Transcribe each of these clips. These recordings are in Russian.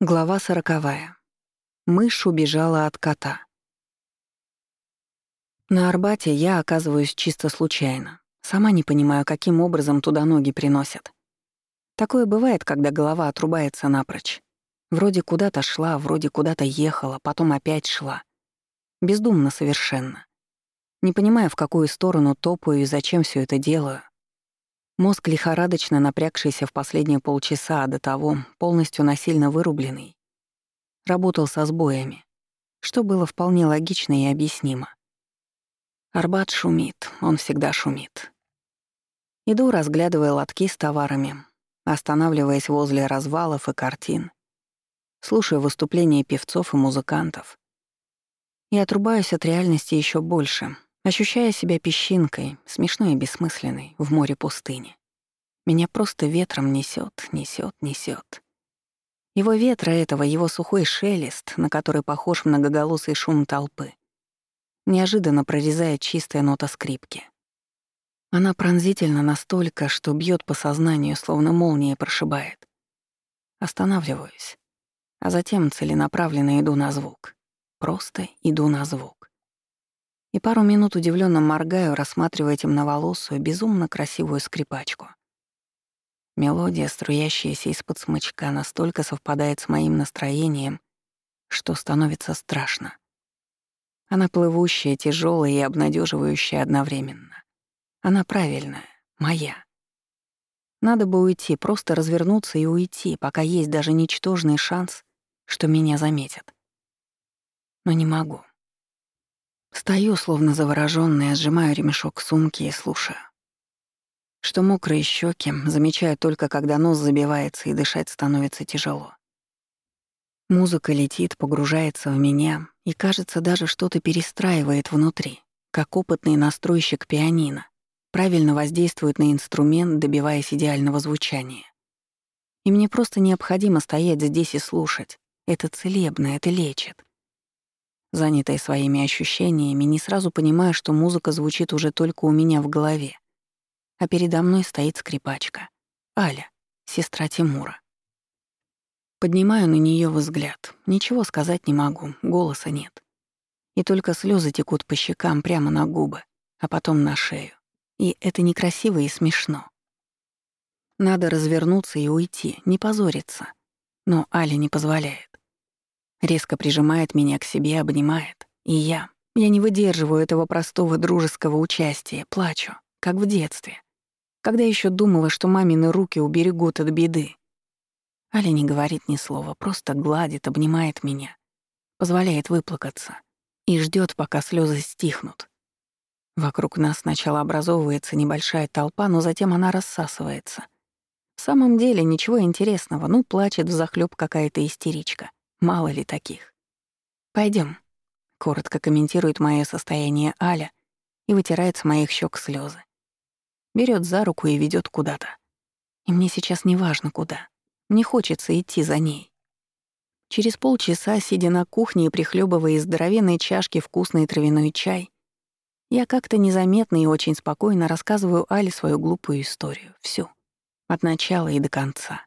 Глава сороковая. Мышь убежала от кота. На Арбате я оказываюсь чисто случайно. Сама не понимаю, каким образом туда ноги приносят. Такое бывает, когда голова отрубается напрочь. Вроде куда-то шла, вроде куда-то ехала, потом опять шла. Бездумно совершенно. Не понимая, в какую сторону топаю и зачем все это делаю. Мозг, лихорадочно напрягшийся в последние полчаса до того, полностью насильно вырубленный, работал со сбоями, что было вполне логично и объяснимо. Арбат шумит, он всегда шумит. Иду, разглядывая лотки с товарами, останавливаясь возле развалов и картин, слушая выступления певцов и музыкантов. И отрубаюсь от реальности еще больше, Ощущая себя песчинкой, смешной и бессмысленной, в море пустыни. Меня просто ветром несет, несет, несет. Его ветра этого, его сухой шелест, на который похож многоголосый шум толпы, неожиданно прорезает чистая нота скрипки. Она пронзительна настолько, что бьет по сознанию, словно молния прошибает. Останавливаюсь, а затем целенаправленно иду на звук. Просто иду на звук и пару минут удивленно моргаю, рассматривая темноволосую, безумно красивую скрипачку. Мелодия, струящаяся из-под смычка, настолько совпадает с моим настроением, что становится страшно. Она плывущая, тяжелая и обнадеживающая одновременно. Она правильная, моя. Надо бы уйти, просто развернуться и уйти, пока есть даже ничтожный шанс, что меня заметят. Но не могу. Стою, словно заворожённая, сжимаю ремешок сумки и слушаю. Что мокрые щеки замечаю только, когда нос забивается и дышать становится тяжело. Музыка летит, погружается в меня, и, кажется, даже что-то перестраивает внутри, как опытный настройщик пианино, правильно воздействует на инструмент, добиваясь идеального звучания. И мне просто необходимо стоять здесь и слушать. Это целебно, это лечит. Занятая своими ощущениями, не сразу понимая, что музыка звучит уже только у меня в голове. А передо мной стоит скрипачка. Аля, сестра Тимура. Поднимаю на нее взгляд. Ничего сказать не могу, голоса нет. И только слезы текут по щекам прямо на губы, а потом на шею. И это некрасиво и смешно. Надо развернуться и уйти, не позориться. Но Аля не позволяет. Резко прижимает меня к себе, обнимает. И я, я не выдерживаю этого простого дружеского участия, плачу, как в детстве. Когда еще думала, что мамины руки уберегут от беды. Аля не говорит ни слова, просто гладит, обнимает меня, позволяет выплакаться и ждет, пока слезы стихнут. Вокруг нас сначала образовывается небольшая толпа, но затем она рассасывается. В самом деле ничего интересного, ну, плачет взахлёб какая-то истеричка. Мало ли таких. Пойдем, коротко комментирует мое состояние Аля и вытирает с моих щек слезы. Берет за руку и ведет куда-то. И мне сейчас не важно куда. Мне хочется идти за ней. Через полчаса, сидя на кухне и прихлебывая из здоровенной чашки вкусный травяной чай, я как-то незаметно и очень спокойно рассказываю Але свою глупую историю. Всю. От начала и до конца.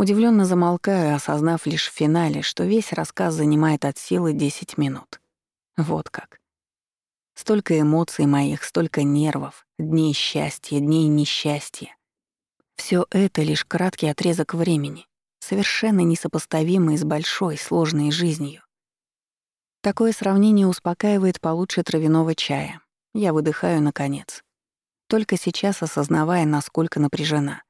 Удивленно замолкаю, осознав лишь в финале, что весь рассказ занимает от силы 10 минут. Вот как. Столько эмоций моих, столько нервов, дней счастья, дней несчастья. Все это лишь краткий отрезок времени, совершенно несопоставимый с большой, сложной жизнью. Такое сравнение успокаивает получше травяного чая. Я выдыхаю наконец. Только сейчас осознавая, насколько напряжена.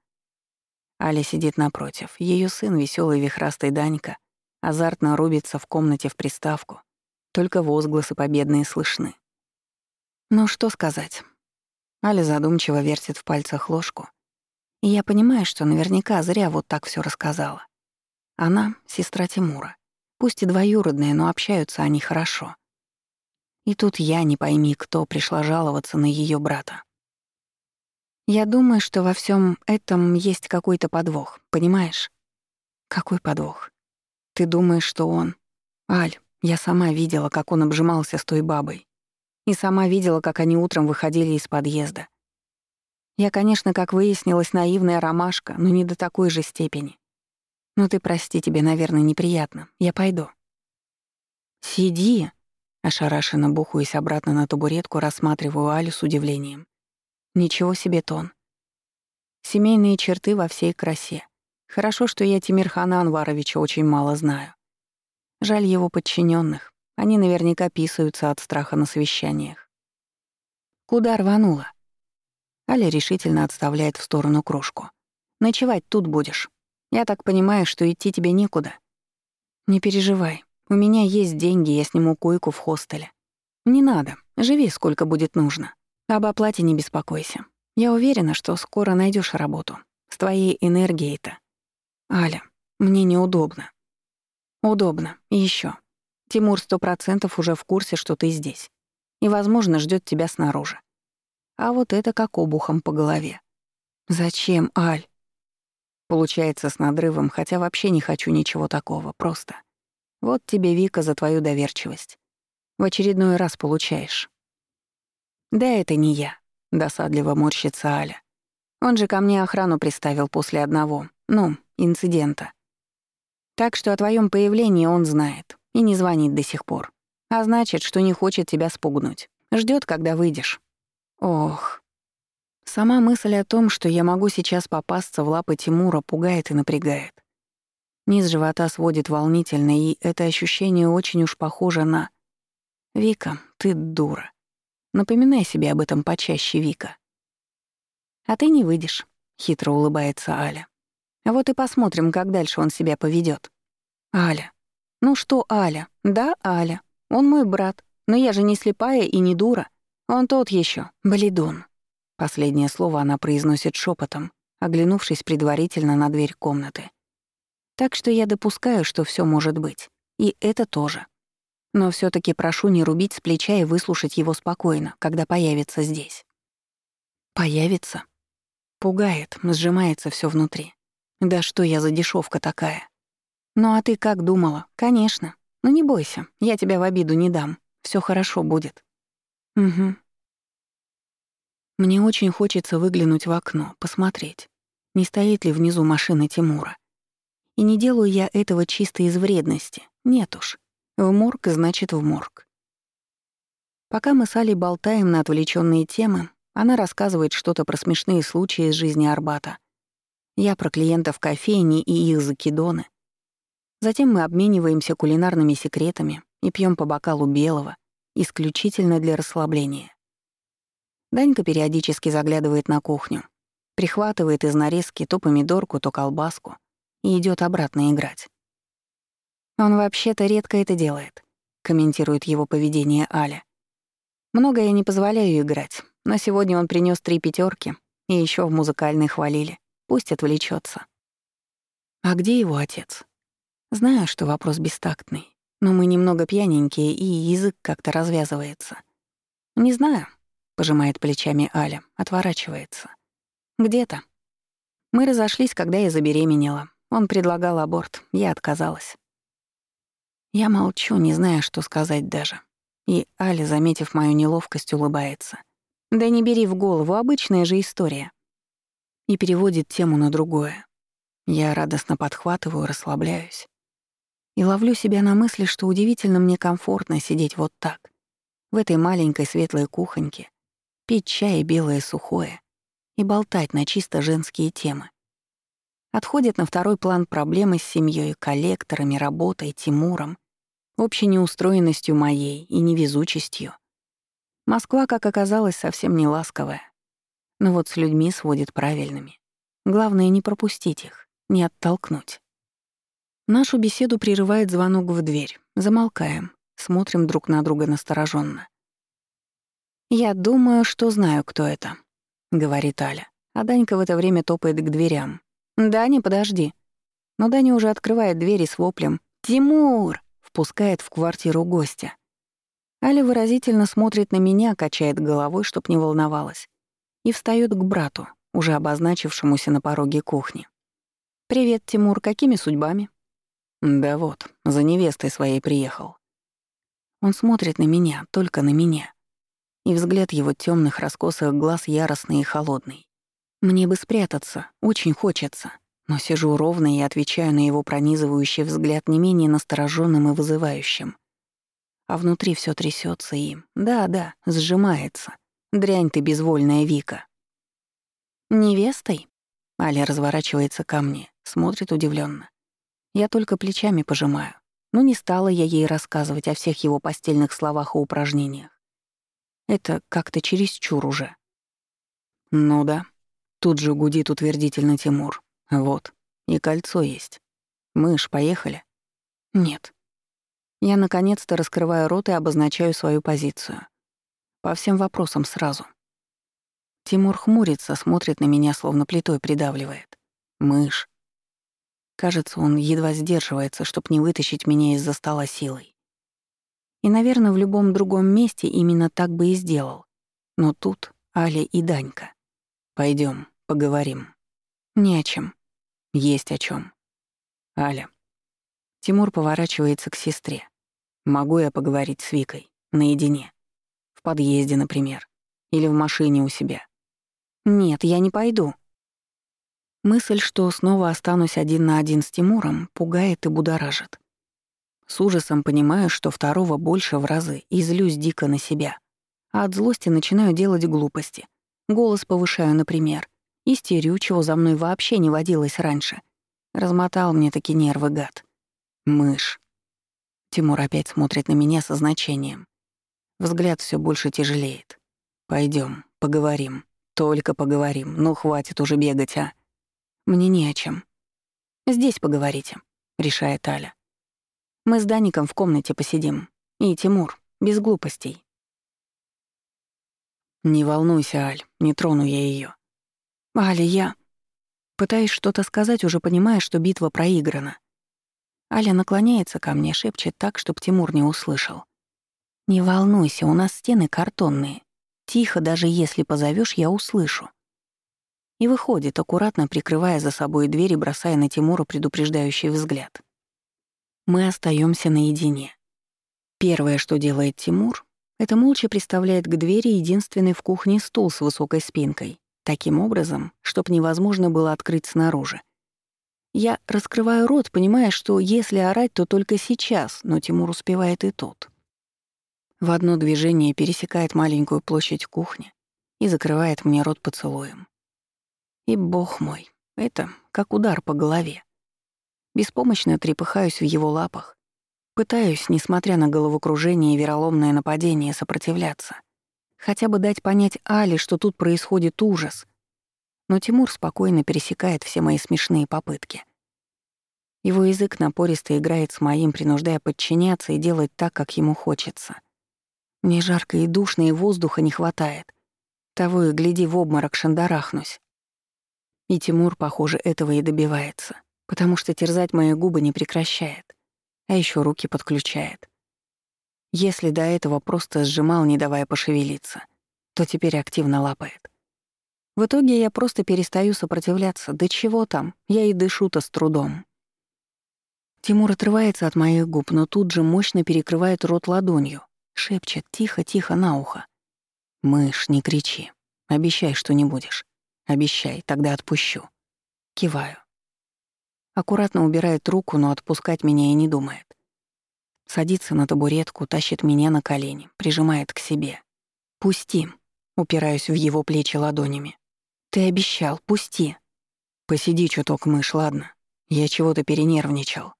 Аля сидит напротив. Ее сын, веселый вихрастый Данька, азартно рубится в комнате в приставку. Только возгласы победные слышны. Ну что сказать? Аля задумчиво вертит в пальцах ложку. И я понимаю, что наверняка зря вот так все рассказала. Она — сестра Тимура. Пусть и двоюродная, но общаются они хорошо. И тут я, не пойми кто, пришла жаловаться на ее брата. Я думаю, что во всем этом есть какой-то подвох, понимаешь? Какой подвох? Ты думаешь, что он... Аль, я сама видела, как он обжимался с той бабой. И сама видела, как они утром выходили из подъезда. Я, конечно, как выяснилось, наивная ромашка, но не до такой же степени. Ну ты прости, тебе, наверное, неприятно. Я пойду». «Сиди!» Ошарашенно бухаюсь обратно на табуретку, рассматриваю Алю с удивлением. Ничего себе тон. Семейные черты во всей красе. Хорошо, что я Тимирхана Анваровича очень мало знаю. Жаль его подчиненных. Они наверняка писаются от страха на совещаниях. Куда рванула? Аля решительно отставляет в сторону кружку. Ночевать тут будешь. Я так понимаю, что идти тебе некуда. Не переживай. У меня есть деньги, я сниму койку в хостеле. Не надо, живи сколько будет нужно. Об оплате не беспокойся. Я уверена, что скоро найдешь работу. С твоей энергией-то. Аля, мне неудобно. Удобно. И еще. Тимур сто процентов уже в курсе, что ты здесь. И, возможно, ждет тебя снаружи. А вот это как обухом по голове. Зачем, Аль? Получается с надрывом, хотя вообще не хочу ничего такого, просто. Вот тебе, Вика, за твою доверчивость. В очередной раз получаешь. Да это не я, досадливо морщится Аля. Он же ко мне охрану приставил после одного, ну, инцидента. Так что о твоем появлении он знает и не звонит до сих пор. А значит, что не хочет тебя спугнуть. Ждет, когда выйдешь. Ох. Сама мысль о том, что я могу сейчас попасться в лапы Тимура, пугает и напрягает. Низ живота сводит волнительно, и это ощущение очень уж похоже на... «Вика, ты дура. Напоминай себе об этом почаще, Вика». «А ты не выйдешь», — хитро улыбается Аля. «Вот и посмотрим, как дальше он себя поведет. «Аля». «Ну что, Аля? Да, Аля. Он мой брат. Но я же не слепая и не дура. Он тот еще, бледун». Последнее слово она произносит шепотом, оглянувшись предварительно на дверь комнаты. Так что я допускаю, что все может быть. И это тоже. Но все таки прошу не рубить с плеча и выслушать его спокойно, когда появится здесь. Появится? Пугает, сжимается все внутри. Да что я за дешевка такая? Ну а ты как думала? Конечно. Ну не бойся, я тебя в обиду не дам. Все хорошо будет. Угу. Мне очень хочется выглянуть в окно, посмотреть, не стоит ли внизу машина Тимура. И не делаю я этого чисто из вредности. Нет уж. В морг значит в морг. Пока мы с Алей болтаем на отвлеченные темы, она рассказывает что-то про смешные случаи из жизни Арбата. Я про клиентов кофейни и их закидоны. Затем мы обмениваемся кулинарными секретами и пьем по бокалу белого, исключительно для расслабления. Данька периодически заглядывает на кухню, прихватывает из нарезки то помидорку, то колбаску — и идет обратно играть. Он вообще-то редко это делает, комментирует его поведение Аля. Много я не позволяю играть, но сегодня он принес три пятерки и еще в музыкальной хвалили. Пусть отвлечется. А где его отец? Знаю, что вопрос бестактный, но мы немного пьяненькие, и язык как-то развязывается. Не знаю, пожимает плечами Аля, отворачивается. Где-то. Мы разошлись, когда я забеременела, он предлагал аборт, я отказалась. Я молчу, не зная, что сказать даже. И Аля, заметив мою неловкость, улыбается. «Да не бери в голову, обычная же история». И переводит тему на другое. Я радостно подхватываю, расслабляюсь. И ловлю себя на мысли, что удивительно мне комфортно сидеть вот так, в этой маленькой светлой кухоньке, пить чай белое сухое и болтать на чисто женские темы. Отходят на второй план проблемы с семьей, коллекторами, работой, Тимуром, общей неустроенностью моей и невезучестью. Москва, как оказалось, совсем не ласковая. Но вот с людьми сводит правильными. Главное — не пропустить их, не оттолкнуть. Нашу беседу прерывает звонок в дверь. Замолкаем, смотрим друг на друга настороженно. «Я думаю, что знаю, кто это», — говорит Аля. А Данька в это время топает к дверям, «Даня, подожди». Но Даня уже открывает двери с воплем «Тимур!» впускает в квартиру гостя. Аля выразительно смотрит на меня, качает головой, чтоб не волновалась, и встает к брату, уже обозначившемуся на пороге кухни. «Привет, Тимур, какими судьбами?» «Да вот, за невестой своей приехал». Он смотрит на меня, только на меня. И взгляд его темных раскосых глаз яростный и холодный. Мне бы спрятаться, очень хочется. но сижу ровно и отвечаю на его пронизывающий взгляд не менее настороженным и вызывающим. А внутри все трясется им. Да-да, сжимается. Дрянь ты безвольная Вика. «Невестой?» Аля разворачивается ко мне, смотрит удивленно. Я только плечами пожимаю. Но не стала я ей рассказывать о всех его постельных словах и упражнениях. Это как-то чересчур уже. Ну да. Тут же гудит утвердительно Тимур. Вот. И кольцо есть. Мышь, поехали? Нет. Я наконец-то раскрываю рот и обозначаю свою позицию. По всем вопросам сразу. Тимур хмурится, смотрит на меня, словно плитой придавливает. Мышь. Кажется, он едва сдерживается, чтоб не вытащить меня из-за стола силой. И, наверное, в любом другом месте именно так бы и сделал. Но тут Аля и Данька. Пойдем, поговорим. Не о чем. Есть о чем. Аля. Тимур поворачивается к сестре. Могу я поговорить с Викой? Наедине. В подъезде, например. Или в машине у себя. Нет, я не пойду. Мысль, что снова останусь один на один с Тимуром, пугает и будоражит. С ужасом понимаю, что второго больше в разы, и злюсь дико на себя. А от злости начинаю делать глупости. Голос повышаю, например. Истерю, чего за мной вообще не водилось раньше. Размотал мне таки нервы, гад. Мышь. Тимур опять смотрит на меня со значением. Взгляд все больше тяжелеет. Пойдем, поговорим. Только поговорим. Ну, хватит уже бегать, а. Мне не о чем. Здесь поговорите, решает Аля. Мы с Даником в комнате посидим. И Тимур, без глупостей. Не волнуйся, Аль, не трону я ее. Аля, я... Пытаюсь что-то сказать, уже понимая, что битва проиграна. Аля наклоняется ко мне, шепчет так, чтобы Тимур не услышал. «Не волнуйся, у нас стены картонные. Тихо, даже если позовешь, я услышу и выходит, аккуратно прикрывая за собой дверь и бросая на Тимура предупреждающий взгляд. Мы остаемся наедине. Первое, что делает Тимур, это молча приставляет к двери единственный в кухне стул с высокой спинкой, таким образом, чтоб невозможно было открыть снаружи. Я раскрываю рот, понимая, что если орать, то только сейчас, но Тимур успевает и тут. В одно движение пересекает маленькую площадь кухни и закрывает мне рот поцелуем. И, бог мой, это как удар по голове. Беспомощно трепыхаюсь в его лапах. Пытаюсь, несмотря на головокружение и вероломное нападение, сопротивляться. Хотя бы дать понять Али, что тут происходит ужас. Но Тимур спокойно пересекает все мои смешные попытки. Его язык напористо играет с моим, принуждая подчиняться и делать так, как ему хочется. Мне жарко и душно, и воздуха не хватает. Того и гляди, в обморок шандарахнусь. И Тимур, похоже, этого и добивается, потому что терзать мои губы не прекращает, а еще руки подключает. Если до этого просто сжимал, не давая пошевелиться, то теперь активно лапает. В итоге я просто перестаю сопротивляться. Да чего там, я и дышу-то с трудом. Тимур отрывается от моих губ, но тут же мощно перекрывает рот ладонью, шепчет тихо-тихо на ухо. «Мышь, не кричи. Обещай, что не будешь. Обещай, тогда отпущу. Киваю. Аккуратно убирает руку, но отпускать меня и не думает. Садится на табуретку, тащит меня на колени, прижимает к себе. «Пусти», — упираюсь в его плечи ладонями. «Ты обещал, пусти». «Посиди чуток, мышь, ладно? Я чего-то перенервничал».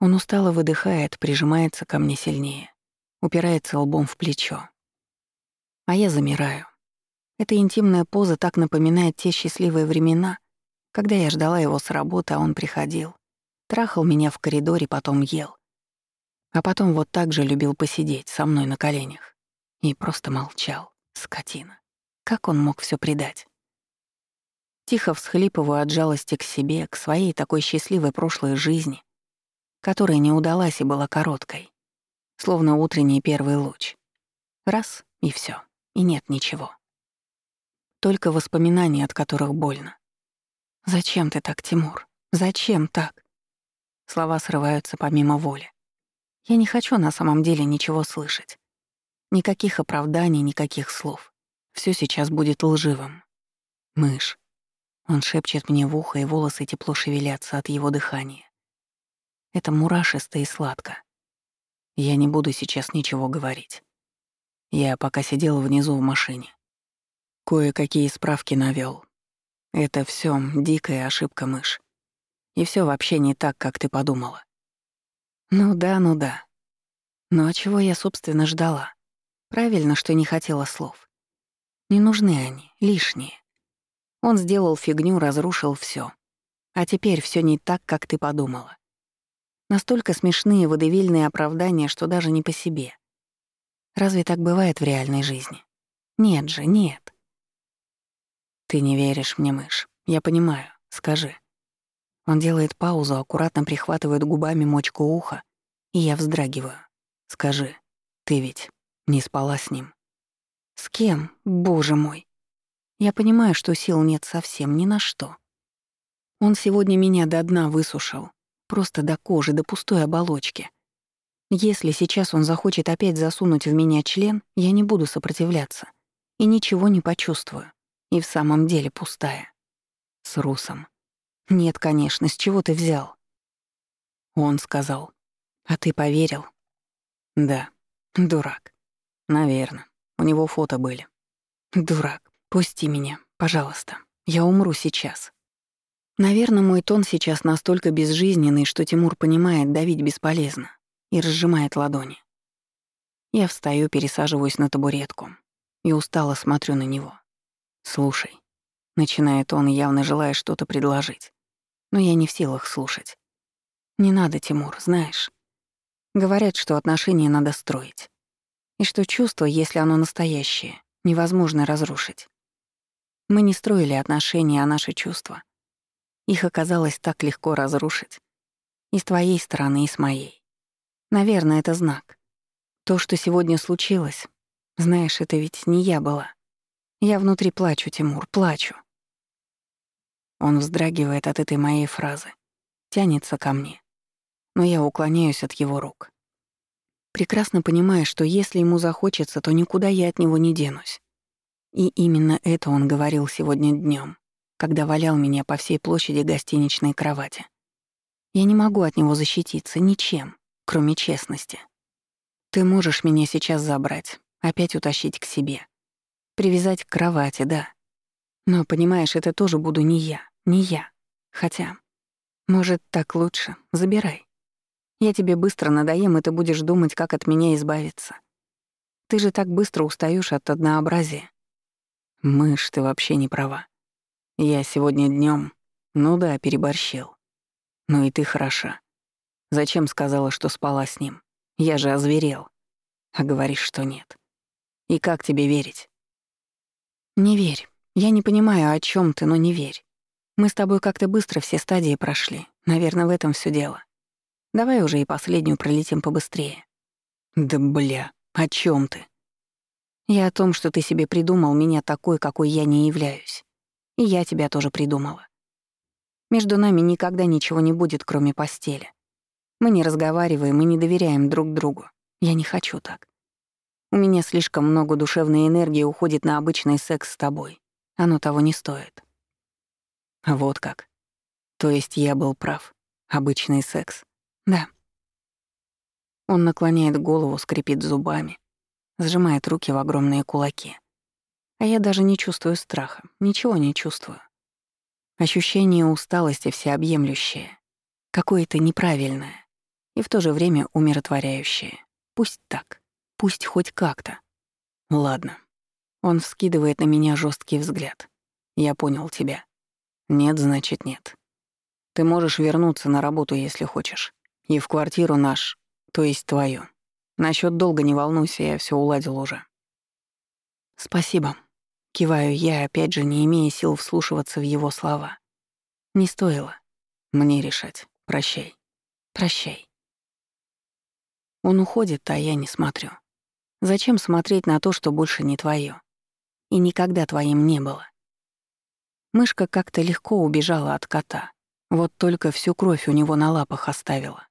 Он устало выдыхает, прижимается ко мне сильнее, упирается лбом в плечо. А я замираю, эта интимная поза так напоминает те счастливые времена, когда я ждала его с работы, а он приходил. Трахал меня в коридоре, потом ел. А потом вот так же любил посидеть со мной на коленях. И просто молчал, скотина. Как он мог все предать? Тихо всхлипываю от жалости к себе, к своей такой счастливой прошлой жизни, которая не удалась и была короткой, словно утренний первый луч. Раз — и все, и нет ничего. Только воспоминания, от которых больно. «Зачем ты так, Тимур? Зачем так?» Слова срываются помимо воли. Я не хочу на самом деле ничего слышать. Никаких оправданий, никаких слов. Все сейчас будет лживым. Мышь. Он шепчет мне в ухо, и волосы тепло шевелятся от его дыхания. Это мурашисто и сладко. Я не буду сейчас ничего говорить. Я пока сидел внизу в машине. Кое-какие справки навёл. Это всё дикая ошибка, мышь. И всё вообще не так, как ты подумала. Ну да, ну да. Ну а чего я, собственно, ждала? Правильно, что не хотела слов. Не нужны они, лишние. Он сделал фигню, разрушил всё. А теперь всё не так, как ты подумала. Настолько смешные водевильные оправдания, что даже не по себе. Разве так бывает в реальной жизни? Нет же, нет. Ты не веришь мне, мышь. Я понимаю. Скажи. Он делает паузу, аккуратно прихватывает губами мочку уха, и я вздрагиваю. Скажи, ты ведь не спала с ним? С кем? Боже мой. Я понимаю, что сил нет совсем ни на что. Он сегодня меня до дна высушил. Просто до кожи, до пустой оболочки. Если сейчас он захочет опять засунуть в меня член, я не буду сопротивляться. И ничего не почувствую. И в самом деле пустая. С Русом. Нет, конечно, с чего ты взял? Он сказал. А ты поверил? Да. Дурак. Наверное. У него фото были. Дурак. Пусти меня, пожалуйста. Я умру сейчас. Наверное, мой тон сейчас настолько безжизненный, что Тимур понимает, давить бесполезно, и разжимает ладони. Я встаю, пересаживаюсь на табуретку и устало смотрю на него. «Слушай», — начинает он, явно желая что-то предложить, но я не в силах слушать. «Не надо, Тимур, знаешь. Говорят, что отношения надо строить. И что чувство, если оно настоящее, невозможно разрушить. Мы не строили отношения, а наши чувства. Их оказалось так легко разрушить. И с твоей стороны, и с моей. Наверное, это знак. То, что сегодня случилось, знаешь, это ведь не я была. Я внутри плачу, Тимур, плачу. Он вздрагивает от этой моей фразы, тянется ко мне, но я уклоняюсь от его рук. Прекрасно понимая, что если ему захочется, то никуда я от него не денусь. И именно это он говорил сегодня днем, когда валял меня по всей площади гостиничной кровати. Я не могу от него защититься ничем, кроме честности. Ты можешь меня сейчас забрать, опять утащить к себе. Привязать к кровати, да. Но, понимаешь, это тоже буду не я, не я. Хотя, может, так лучше. Забирай. Я тебе быстро надоем, и ты будешь думать, как от меня избавиться. Ты же так быстро устаешь от однообразия. Мышь, ты вообще не права. Я сегодня днем, ну да, переборщил. Ну и ты хороша. Зачем сказала, что спала с ним? Я же озверел. А говоришь, что нет. И как тебе верить? Не верь. Я не понимаю, о чем ты, но не верь. Мы с тобой как-то быстро все стадии прошли. Наверное, в этом все дело. Давай уже и последнюю пролетим побыстрее. Да бля, о чем ты? Я о том, что ты себе придумал меня такой, какой я не являюсь. И я тебя тоже придумала. Между нами никогда ничего не будет, кроме постели. Мы не разговариваем и не доверяем друг другу. Я не хочу так. У меня слишком много душевной энергии уходит на обычный секс с тобой. Оно того не стоит. Вот как. То есть я был прав. Обычный секс. Да. Он наклоняет голову, скрипит зубами, сжимает руки в огромные кулаки. А я даже не чувствую страха, ничего не чувствую. Ощущение усталости всеобъемлющее, какое-то неправильное и в то же время умиротворяющее. Пусть так, пусть хоть как-то. Ладно. Он вскидывает на меня жесткий взгляд. Я понял тебя. Нет, значит нет. Ты можешь вернуться на работу, если хочешь. И в квартиру наш, то есть твою. Насчет долга не волнуйся, я все уладил уже. Спасибо. Киваю я, опять же, не имея сил вслушиваться в его слова. Не стоило. Мне решать. Прощай. Прощай. Он уходит, а я не смотрю. Зачем смотреть на то, что больше не твое? И никогда твоим не было. Мышка как-то легко убежала от кота. Вот только всю кровь у него на лапах оставила.